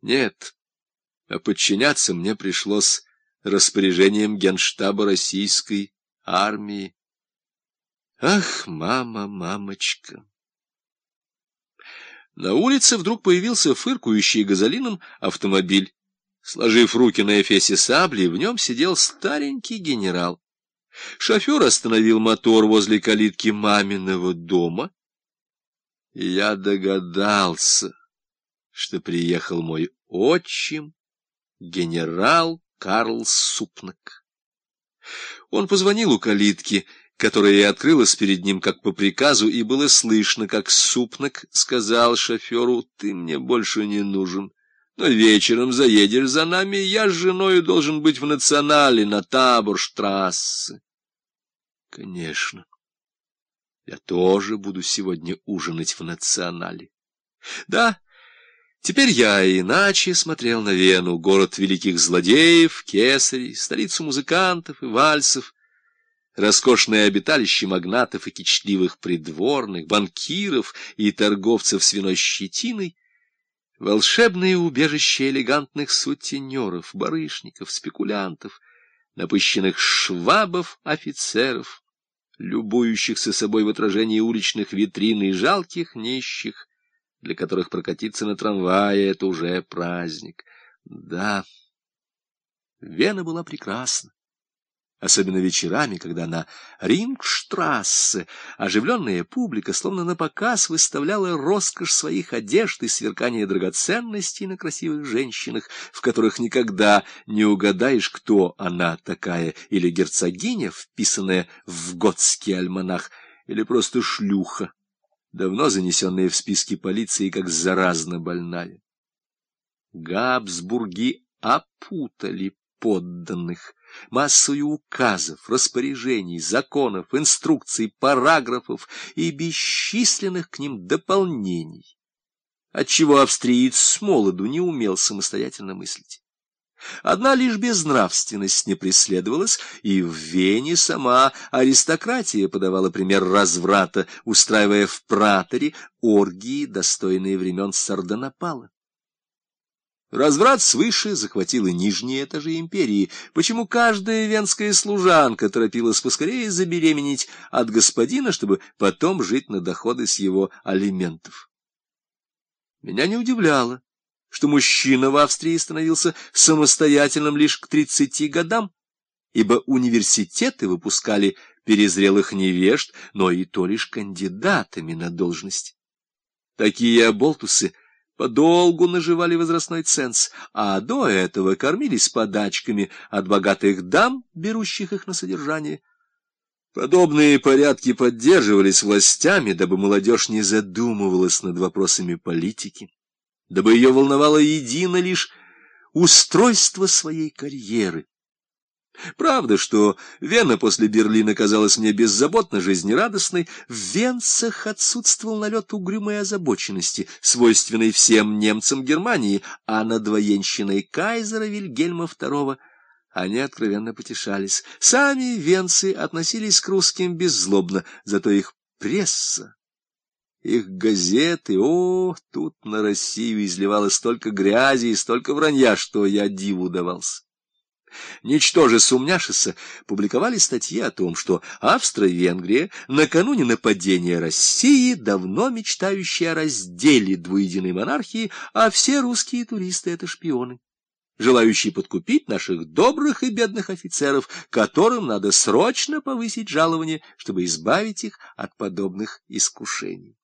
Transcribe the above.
Нет, а подчиняться мне пришлось распоряжением генштаба российской армии. Ах, мама, мамочка! На улице вдруг появился фыркающий газолином автомобиль. Сложив руки на эфесе сабли, в нем сидел старенький генерал. Шофер остановил мотор возле калитки маминого дома, я догадался, что приехал мой отчим, генерал Карл Супнак. Он позвонил у калитки, которая и открылась перед ним как по приказу, и было слышно, как Супнак сказал шоферу, «Ты мне больше не нужен, но вечером заедешь за нами, я с женой должен быть в национале на Таборштрассе». Конечно, я тоже буду сегодня ужинать в национале. Да, Теперь я иначе смотрел на Вену, город великих злодеев, кесарей, столицу музыкантов и вальсов, роскошное обиталище магнатов и кичливых придворных, банкиров и торговцев свиной щетиной, волшебное убежище элегантных сутенеров, барышников, спекулянтов, напыщенных швабов, офицеров, любующихся собой в отражении уличных витрин и жалких нищих, для которых прокатиться на трамвае — это уже праздник. Да, Вена была прекрасна. Особенно вечерами, когда на Рингштрассе оживленная публика словно на показ выставляла роскошь своих одежд и сверкание драгоценностей на красивых женщинах, в которых никогда не угадаешь, кто она такая, или герцогиня, вписанная в готский альманах, или просто шлюха давно занесенная в списки полиции как заразно больная. Габсбурги опутали подданных массою указов, распоряжений, законов, инструкций, параграфов и бесчисленных к ним дополнений, отчего австриец с молоду не умел самостоятельно мыслить. Одна лишь безнравственность не преследовалась, и в Вене сама аристократия подавала пример разврата, устраивая в праторе оргии, достойные времен Сардонапала. Разврат свыше захватил и нижние этажи империи, почему каждая венская служанка торопилась поскорее забеременеть от господина, чтобы потом жить на доходы с его алиментов. Меня не удивляло что мужчина в Австрии становился самостоятельным лишь к 30 годам, ибо университеты выпускали перезрелых невежд, но и то лишь кандидатами на должность. Такие оболтусы подолгу наживали возрастной ценз, а до этого кормились подачками от богатых дам, берущих их на содержание. Подобные порядки поддерживались властями, дабы молодежь не задумывалась над вопросами политики дабы ее волновало едино лишь устройство своей карьеры. Правда, что Вена после Берлина казалась мне беззаботно жизнерадостной, в Венцах отсутствовал налет угрюмой озабоченности, свойственной всем немцам Германии, а над военщиной кайзера Вильгельма II они откровенно потешались. Сами венцы относились к русским беззлобно, зато их пресса их газеты, о, тут на Россию изливалось столько грязи и столько вранья, что я диву давался. Ничтоже сумняшися публиковали статьи о том, что Австро-Венгрия накануне нападения России, давно мечтающая о разделе двуединой монархии, а все русские туристы — это шпионы желающие подкупить наших добрых и бедных офицеров, которым надо срочно повысить жалование, чтобы избавить их от подобных искушений.